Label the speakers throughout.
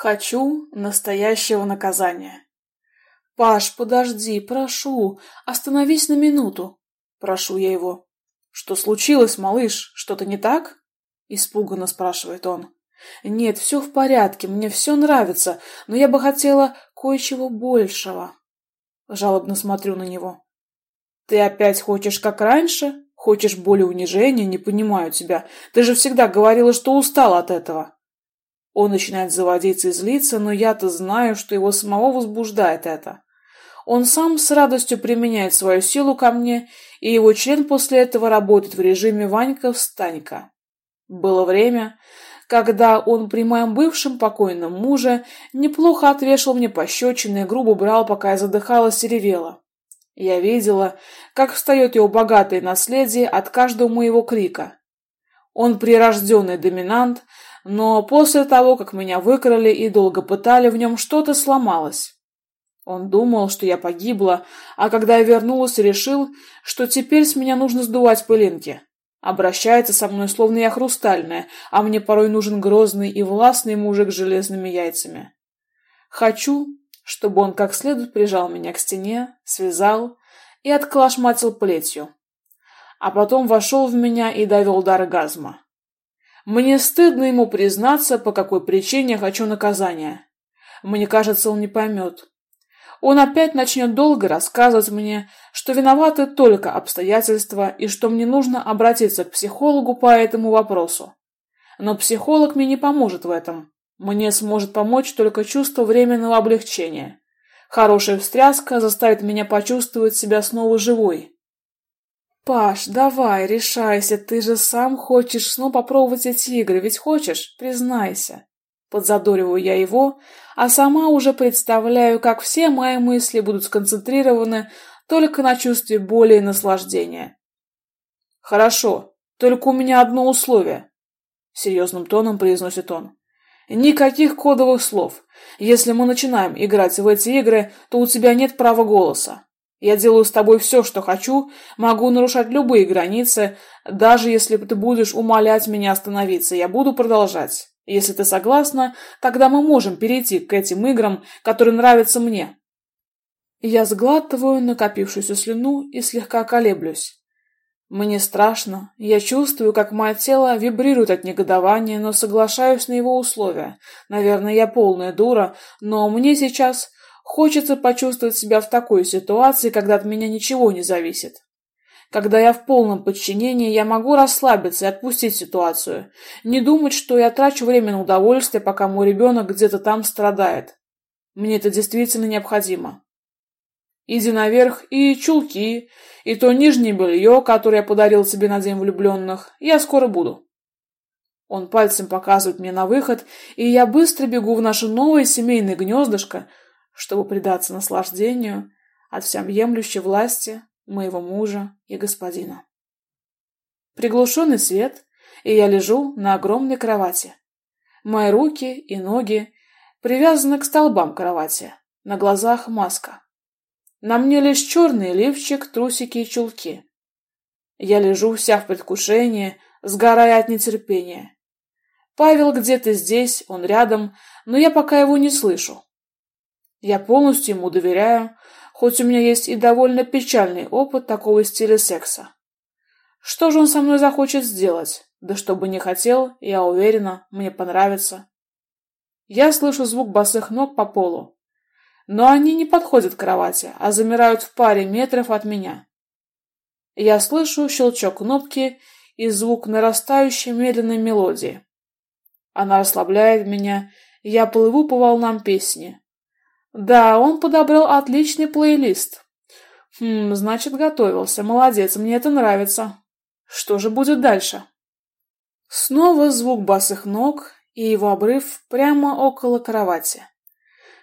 Speaker 1: Хочу настоящего наказания. Паш, подожди, прошу, остановись на минуту. Прошу я его. Что случилось, малыш? Что-то не так? Испуганно спрашивает он. Нет, все в порядке, мне все нравится, но я бы хотела кое-чего большего. Жалобно смотрю на него. Ты опять хочешь как раньше? Хочешь боли унижения? Не понимаю тебя. Ты же всегда говорила, что устал от этого. Он начинает заводиться и злиться, но я-то знаю, что его самого возбуждает это. Он сам с радостью применяет свою силу ко мне, и его член после этого работает в режиме Ванька-встанька. Было время, когда он при моем бывшем покойном муже неплохо отвешивал мне пощечины и грубо брал, пока я задыхалась и ревела. Я видела, как встает его богатое наследие от каждого моего крика. Он прирожденный доминант, но после того, как меня выкрали и долго пытали, в нем что-то сломалось. Он думал, что я погибла, а когда я вернулась, решил, что теперь с меня нужно сдувать пылинки. Обращается со мной, словно я хрустальная, а мне порой нужен грозный и властный мужик с железными яйцами. Хочу, чтобы он как следует прижал меня к стене, связал и отклашматил плетью. А потом вошел в меня и довел до оргазма. Мне стыдно ему признаться, по какой причине хочу наказания. Мне кажется, он не поймет. Он опять начнет долго рассказывать мне, что виноваты только обстоятельства и что мне нужно обратиться к психологу по этому вопросу. Но психолог мне не поможет в этом. Мне сможет помочь только чувство временного облегчения. Хорошая встряска заставит меня почувствовать себя снова живой. Паш, давай, решайся, ты же сам хочешь снова попробовать эти игры, ведь хочешь? Признайся. Подзадориваю я его, а сама уже представляю, как все мои мысли будут сконцентрированы только на чувстве боли и наслаждения. Хорошо, только у меня одно условие, серьезным тоном произносит он. Никаких кодовых слов. Если мы начинаем играть в эти игры, то у тебя нет права голоса. Я делаю с тобой все, что хочу, могу нарушать любые границы, даже если ты будешь умолять меня остановиться, я буду продолжать. Если ты согласна, тогда мы можем перейти к этим играм, которые нравятся мне. Я сглатываю накопившуюся слюну и слегка колеблюсь. Мне страшно, я чувствую, как мое тело вибрирует от негодования, но соглашаюсь на его условия. Наверное, я полная дура, но мне сейчас хочется почувствовать себя в такой ситуации, когда от меня ничего не зависит. Когда я в полном подчинении, я могу расслабиться и отпустить ситуацию. Не думать, что я трачу время на удовольствие, пока мой ребенок где-то там страдает. Мне это действительно необходимо. Иди наверх, и чулки, и то нижнее белье, которое я подарил тебе на День влюбленных. Я скоро буду. Он пальцем показывает мне на выход, и я быстро бегу в наше новое семейное гнездышко, чтобы предаться наслаждению от всеобъемлющей власти моего мужа и господина. Приглушенный свет, и я лежу на огромной кровати. Мои руки и ноги привязаны к столбам кровати, на глазах маска. На мне лишь черный лифчик, трусики и чулки. Я лежу вся в предвкушении, сгорая от нетерпения. Павел где-то здесь, он рядом, но я пока его не слышу. Я полностью ему доверяю, хоть у меня есть и довольно печальный опыт такого стиля секса. Что же он со мной захочет сделать? Да что бы не хотел, я уверена, мне понравится. Я слышу звук босых ног по полу, но они не подходят к кровати, а замирают в паре метров от меня. Я слышу щелчок кнопки и звук нарастающей медленной мелодии. Она расслабляет меня, я плыву по волнам песни. Да, он подобрал отличный плейлист. Хм, значит, готовился. Молодец, мне это нравится. Что же будет дальше? Снова звук босых ног и его обрыв прямо около кровати.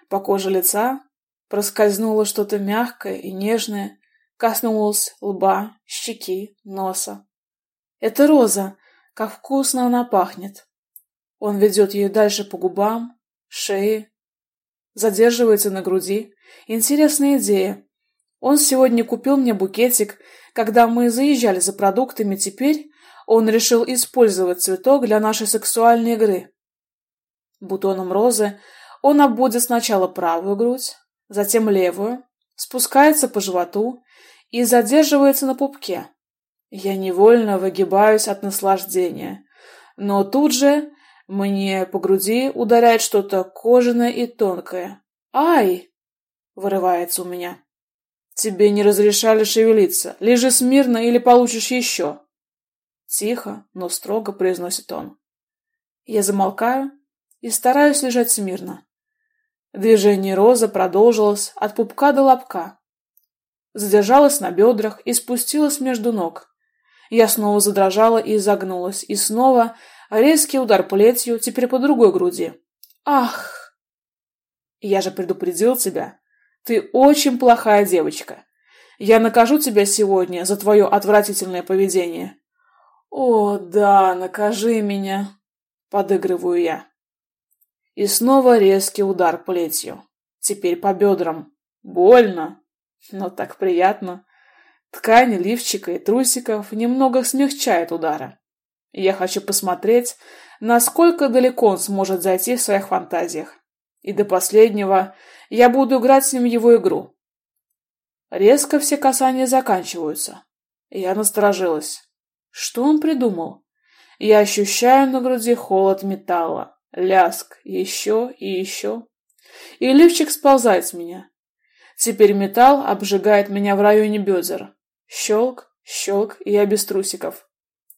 Speaker 1: По коже лица проскользнуло что-то мягкое и нежное, коснулось лба, щеки, носа. Это роза, как вкусно она пахнет. Он ведет ее дальше по губам, шее, задерживается на груди. Интересная идея. Он сегодня купил мне букетик, когда мы заезжали за продуктами, теперь он решил использовать цветок для нашей сексуальной игры. Бутоном розы Он обводит сначала правую грудь, затем левую, спускается по животу и задерживается на пупке. Я невольно выгибаюсь от наслаждения, но тут же мне по груди ударяет что-то кожаное и тонкое. «Ай!» — вырывается у меня. «Тебе не разрешали шевелиться. Лежи смирно или получишь еще!» Тихо, но строго произносит он. Я замолкаю и стараюсь лежать смирно. Движение розы продолжилось от пупка до лобка. Задержалась на бедрах и спустилась между ног. Я снова задрожала и изогнулась, и снова резкий удар плетью, теперь по другой груди. Ах! Я же предупредил тебя. Ты очень плохая девочка. Я накажу тебя сегодня за твое отвратительное поведение. О, да, накажи меня, подыгрываю я. И снова резкий удар плетью. Теперь по бедрам. Больно, но так приятно. Ткань лифчика и трусиков немного смягчает удары. Я хочу посмотреть, насколько далеко он сможет зайти в своих фантазиях. И до последнего я буду играть с ним его игру. Резко все касания заканчиваются. Я насторожилась. Что он придумал? Я ощущаю на груди холод металла. Ляск, еще и еще. И лифчик сползает с меня. Теперь металл обжигает меня в районе бедер. Щелк, щелк, и я без трусиков.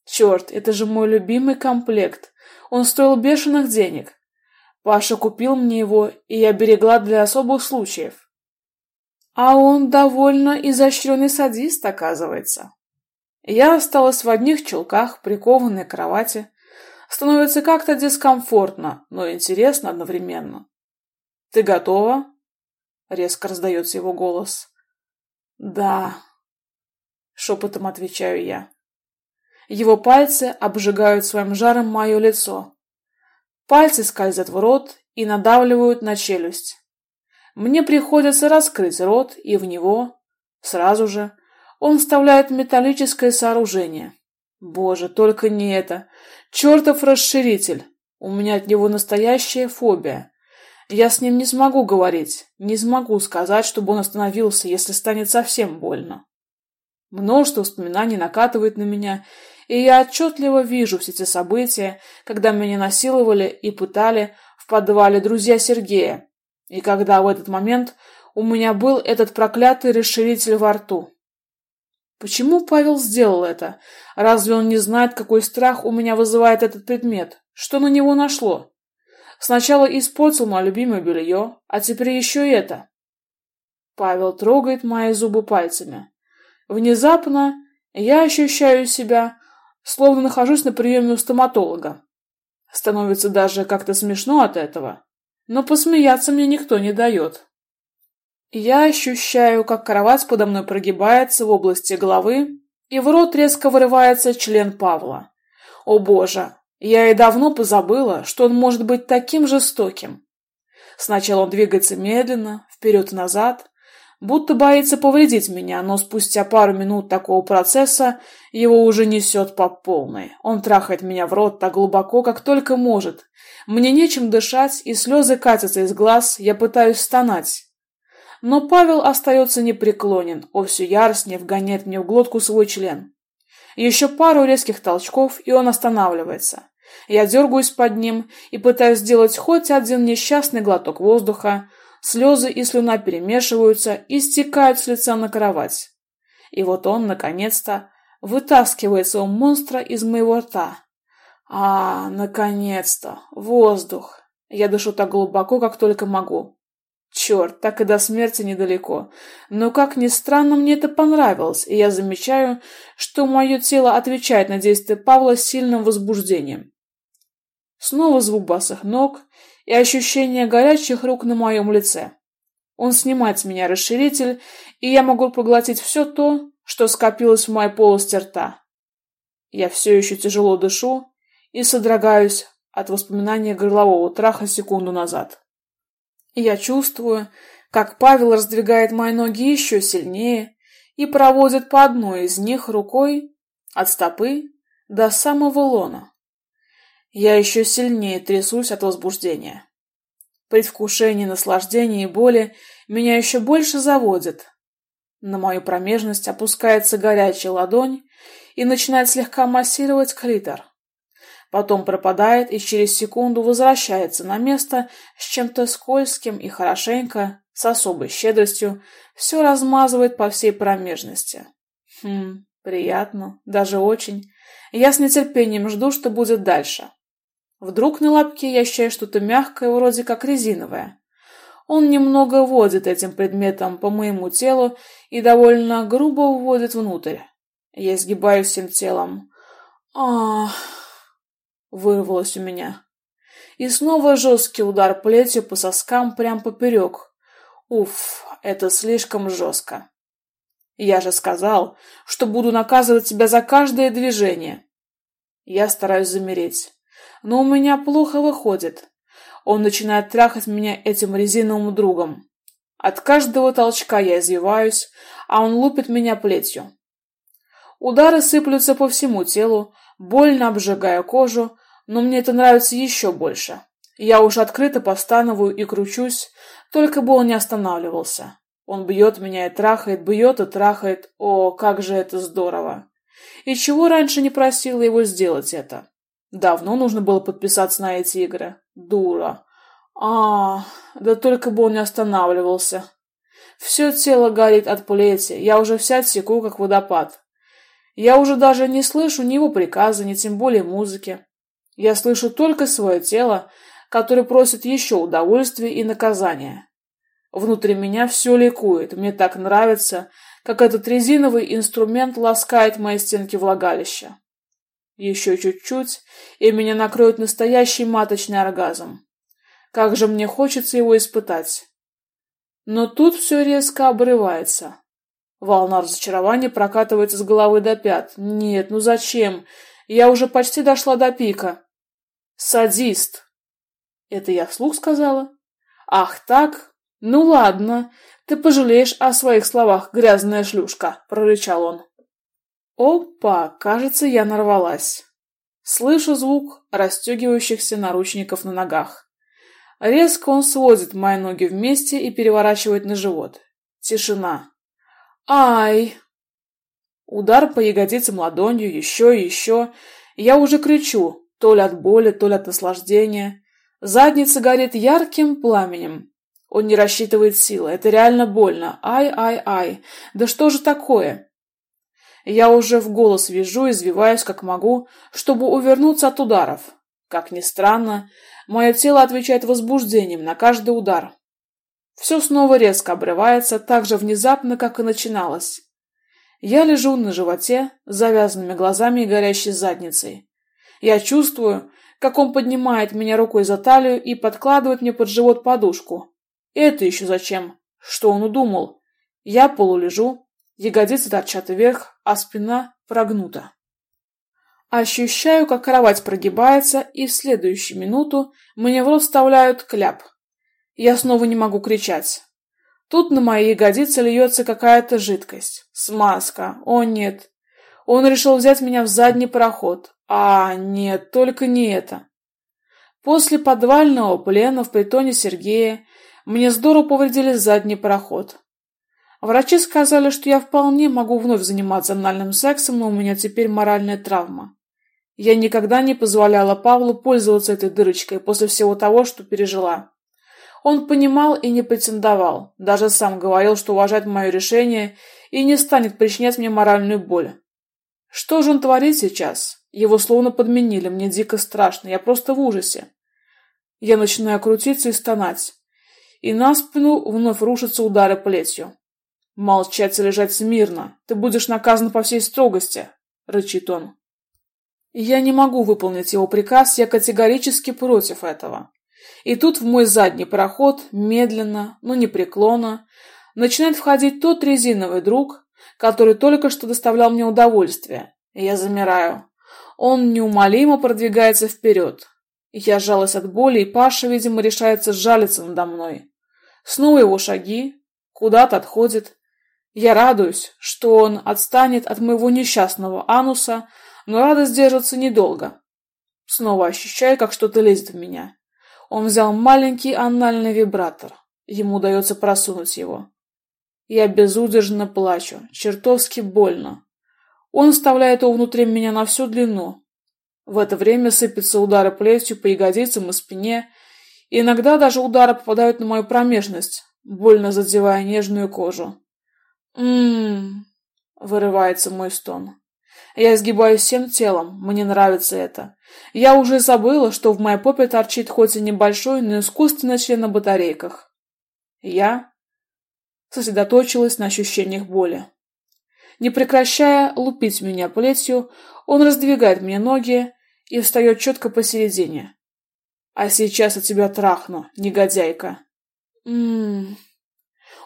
Speaker 1: Черт, это же мой любимый комплект. Он стоил бешеных денег. Паша купил мне его, и я берегла для особых случаев. А он довольно изощренный садист, оказывается. Я осталась в одних чулках, прикованной к кровати, Становится как-то дискомфортно, но интересно одновременно. «Ты готова?» — резко раздается его голос. «Да», — шепотом отвечаю я. Его пальцы обжигают своим жаром мое лицо. Пальцы скользят в рот и надавливают на челюсть. Мне приходится раскрыть рот, и в него, сразу же, он вставляет металлическое сооружение. Боже, только не это. Чертов расширитель. У меня от него настоящая фобия. Я с ним не смогу говорить, не смогу сказать, чтобы он остановился, если станет совсем больно. Множество воспоминаний накатывает на меня, и я отчетливо вижу все эти события, когда меня насиловали и пытали в подвале друзья Сергея, и когда в этот момент у меня был этот проклятый расширитель во рту. Почему Павел сделал это? Разве он не знает, какой страх у меня вызывает этот предмет? Что на него нашло? Сначала испортил мое любимое белье, а теперь еще и это. Павел трогает мои зубы пальцами. Внезапно я ощущаю себя, словно нахожусь на приеме у стоматолога. Становится даже как-то смешно от этого, но посмеяться мне никто не дает. Я ощущаю, как кровать подо мной прогибается в области головы, и в рот резко вырывается член Павла. О боже, я и давно позабыла, что он может быть таким жестоким. Сначала он двигается медленно, вперед и назад, будто боится повредить меня, но спустя пару минут такого процесса его уже несет по полной. Он трахает меня в рот так глубоко, как только может. Мне нечем дышать, и слезы катятся из глаз, я пытаюсь стонать. Но Павел остается непреклонен, он все яростнее вгоняет мне в глотку свой член. Еще пару резких толчков, и он останавливается. Я дергаюсь под ним и пытаюсь сделать хоть один несчастный глоток воздуха. Слезы и слюна перемешиваются и стекают с лица на кровать. И вот он, наконец-то, вытаскивает своего монстра из моего рта. А, наконец-то! Воздух! Я дышу так глубоко, как только могу. Черт, так и до смерти недалеко. Но, как ни странно, мне это понравилось, и я замечаю, что мое тело отвечает на действия Павла с сильным возбуждением. Снова звук басых ног и ощущение горячих рук на моем лице. Он снимает с меня расширитель, и я могу поглотить все то, что скопилось в моей полости рта. Я все еще тяжело дышу и содрогаюсь от воспоминания горлового траха секунду назад. Я чувствую, как Павел раздвигает мои ноги еще сильнее и проводит по одной из них рукой от стопы до самого лона. Я еще сильнее трясусь от возбуждения. Предвкушение наслаждения и боли меня еще больше заводит. На мою промежность опускается горячая ладонь и начинает слегка массировать клитор. Потом пропадает и через секунду возвращается на место с чем-то скользким и хорошенько, с особой щедростью, все размазывает по всей промежности. Хм, приятно, даже очень. Я с нетерпением жду, что будет дальше. Вдруг на лапке я ощущаю что-то мягкое, вроде как резиновое. Он немного водит этим предметом по моему телу и довольно грубо вводит внутрь. Я сгибаюсь всем телом. Ах, вырвалось у меня. И снова жесткий удар плетью по соскам прям поперек. Уф, это слишком жестко. Я же сказал, что буду наказывать тебя за каждое движение. Я стараюсь замереть но у меня плохо выходит. Он начинает трахать меня этим резиновым другом. От каждого толчка я извиваюсь, а он лупит меня плетью. Удары сыплются по всему телу, больно обжигая кожу, но мне это нравится еще больше. Я уж открыто постановую и кручусь, только бы он не останавливался. Он бьет меня и трахает, бьет и трахает. О, как же это здорово! И чего раньше не просила его сделать это? Давно нужно было подписаться на эти игры. Дура. А, да только бы он не останавливался. Все тело горит от плети, я уже вся теку, как водопад. Я уже даже не слышу ни его приказа, ни тем более музыки. Я слышу только свое тело, которое просит еще удовольствия и наказания. Внутри меня все ликует, мне так нравится, как этот резиновый инструмент ласкает мои стенки влагалища. Еще чуть-чуть, и меня накроет настоящий маточный оргазм. Как же мне хочется его испытать. Но тут все резко обрывается. Волна разочарования прокатывается с головы до пят. Нет, ну зачем? Я уже почти дошла до пика. Садист. Это я вслух сказала? Ах так? Ну ладно, ты пожалеешь о своих словах, грязная шлюшка, прорычал он. Опа, кажется, я нарвалась. Слышу звук расстегивающихся наручников на ногах. Резко он сводит мои ноги вместе и переворачивает на живот. Тишина. Ай! Удар по ягодицам ладонью, еще и еще. Я уже кричу, то ли от боли, то ли от наслаждения. Задница горит ярким пламенем. Он не рассчитывает силы. Это реально больно. Ай-ай-ай. Да что же такое? Я уже в голос вижу, извиваюсь как могу, чтобы увернуться от ударов. Как ни странно, мое тело отвечает возбуждением на каждый удар. Все снова резко обрывается, так же внезапно, как и начиналось. Я лежу на животе, с завязанными глазами и горящей задницей. Я чувствую, как он поднимает меня рукой за талию и подкладывает мне под живот подушку. Это еще зачем? Что он удумал? Я полулежу, Ягодицы торчат вверх, а спина прогнута. Ощущаю, как кровать прогибается, и в следующую минуту мне в рот вставляют кляп. Я снова не могу кричать. Тут на мои ягодицы льется какая-то жидкость. Смазка. О, нет. Он решил взять меня в задний проход. А, нет, только не это. После подвального плена в притоне Сергея мне здорово повредили задний проход. Врачи сказали, что я вполне могу вновь заниматься анальным сексом, но у меня теперь моральная травма. Я никогда не позволяла Павлу пользоваться этой дырочкой после всего того, что пережила. Он понимал и не претендовал, даже сам говорил, что уважает мое решение и не станет причинять мне моральную боль. Что же он творит сейчас? Его словно подменили, мне дико страшно, я просто в ужасе. Я начинаю крутиться и стонать. И на спину вновь рушатся удары плетью. «Молчать и лежать смирно. Ты будешь наказан по всей строгости», — рычит он. Я не могу выполнить его приказ, я категорически против этого. И тут в мой задний проход, медленно, но непреклонно, начинает входить тот резиновый друг, который только что доставлял мне удовольствие. Я замираю. Он неумолимо продвигается вперед. Я жалась от боли, и Паша, видимо, решается сжалиться надо мной. Снова его шаги, куда-то отходит, я радуюсь, что он отстанет от моего несчастного ануса, но радость держится недолго. Снова ощущаю, как что-то лезет в меня. Он взял маленький анальный вибратор. Ему удается просунуть его. Я безудержно плачу, чертовски больно. Он вставляет его внутри меня на всю длину. В это время сыпятся удары плетью по ягодицам и спине, иногда даже удары попадают на мою промежность, больно задевая нежную кожу. «М-м-м», вырывается мой стон. Я изгибаюсь всем телом, мне нравится это. Я уже забыла, что в моей попе торчит хоть и небольшой, но искусственный член на батарейках. Я сосредоточилась на ощущениях боли. Не прекращая лупить меня плетью, он раздвигает мне ноги и встает четко посередине. А сейчас я тебя трахну, негодяйка. Ммм...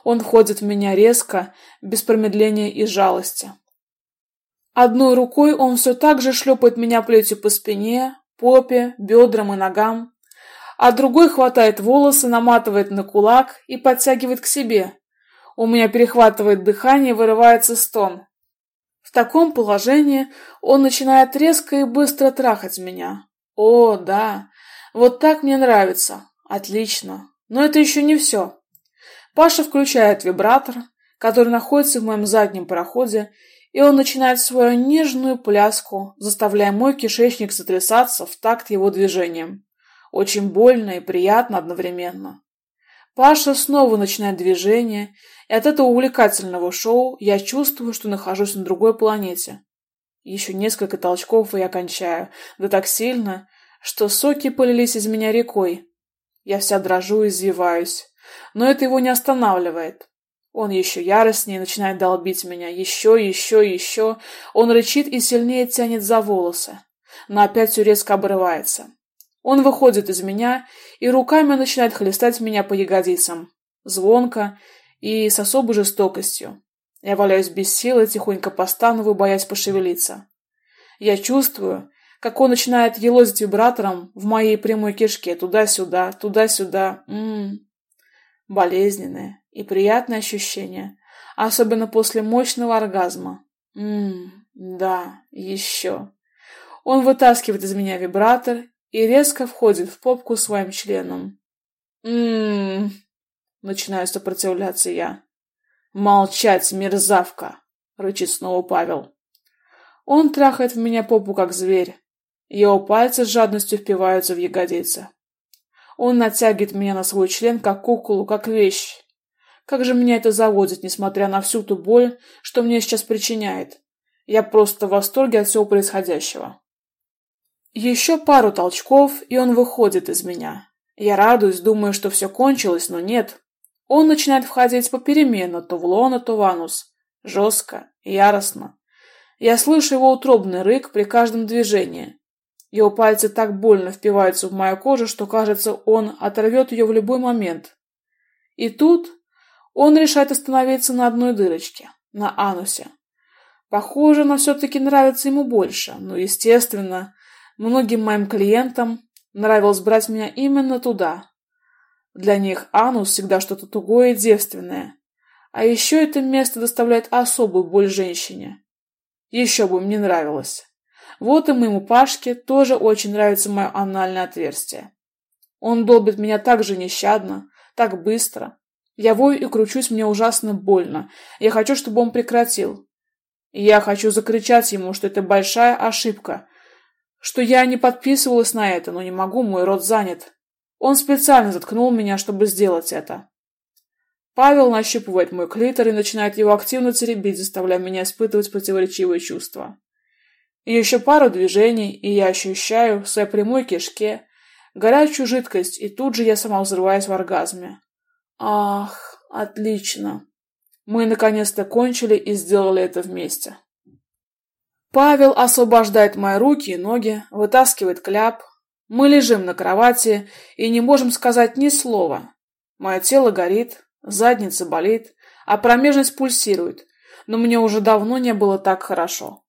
Speaker 1: Он входит в меня резко, без промедления и жалости. Одной рукой он все так же шлепает меня плетью по спине, попе, бедрам и ногам, а другой хватает волосы, наматывает на кулак и подтягивает к себе. У меня перехватывает дыхание, вырывается стон. В таком положении он начинает резко и быстро трахать меня. О, да, вот так мне нравится. Отлично. Но это еще не все. Паша включает вибратор, который находится в моем заднем проходе, и он начинает свою нежную пляску, заставляя мой кишечник сотрясаться в такт его движением. Очень больно и приятно одновременно. Паша снова начинает движение, и от этого увлекательного шоу я чувствую, что нахожусь на другой планете. Еще несколько толчков, и я кончаю, да так сильно, что соки полились из меня рекой. Я вся дрожу и извиваюсь. Но это его не останавливает. Он еще яростнее начинает долбить меня. Еще, еще, еще. Он рычит и сильнее тянет за волосы. Но опять все резко обрывается. Он выходит из меня и руками начинает хлестать меня по ягодицам. Звонко и с особой жестокостью. Я валяюсь без силы, тихонько постановую, боясь пошевелиться. Я чувствую, как он начинает елозить вибратором в моей прямой кишке туда-сюда, туда-сюда. М-м болезненное и приятное ощущение, особенно после мощного оргазма. Ммм, да, еще. Он вытаскивает из меня вибратор и резко входит в попку своим членом. Ммм, начинаю сопротивляться я. Молчать, мерзавка, рычит снова Павел. Он трахает в меня попу, как зверь. Его пальцы с жадностью впиваются в ягодицы. Он натягивает меня на свой член, как куклу, как вещь. Как же меня это заводит, несмотря на всю ту боль, что мне сейчас причиняет. Я просто в восторге от всего происходящего. Еще пару толчков, и он выходит из меня. Я радуюсь, думаю, что все кончилось, но нет. Он начинает входить попеременно, то в лоно, то в анус. Жестко, яростно. Я слышу его утробный рык при каждом движении. Его пальцы так больно впиваются в мою кожу, что, кажется, он оторвет ее в любой момент. И тут он решает остановиться на одной дырочке, на анусе. Похоже, она все-таки нравится ему больше, но, естественно, многим моим клиентам нравилось брать меня именно туда. Для них анус всегда что-то тугое и девственное. А еще это место доставляет особую боль женщине. Еще бы мне нравилось. Вот и моему Пашке тоже очень нравится мое анальное отверстие. Он долбит меня так же нещадно, так быстро. Я вою и кручусь, мне ужасно больно. Я хочу, чтобы он прекратил. Я хочу закричать ему, что это большая ошибка, что я не подписывалась на это, но не могу, мой рот занят. Он специально заткнул меня, чтобы сделать это. Павел нащупывает мой клитор и начинает его активно теребить, заставляя меня испытывать противоречивые чувства. Еще пару движений, и я ощущаю в своей прямой кишке горячую жидкость, и тут же я сама взрываюсь в оргазме. Ах, отлично. Мы наконец-то кончили и сделали это вместе. Павел освобождает мои руки и ноги, вытаскивает кляп. Мы лежим на кровати и не можем сказать ни слова. Мое тело горит, задница болит, а промежность пульсирует, но мне уже давно не было так хорошо.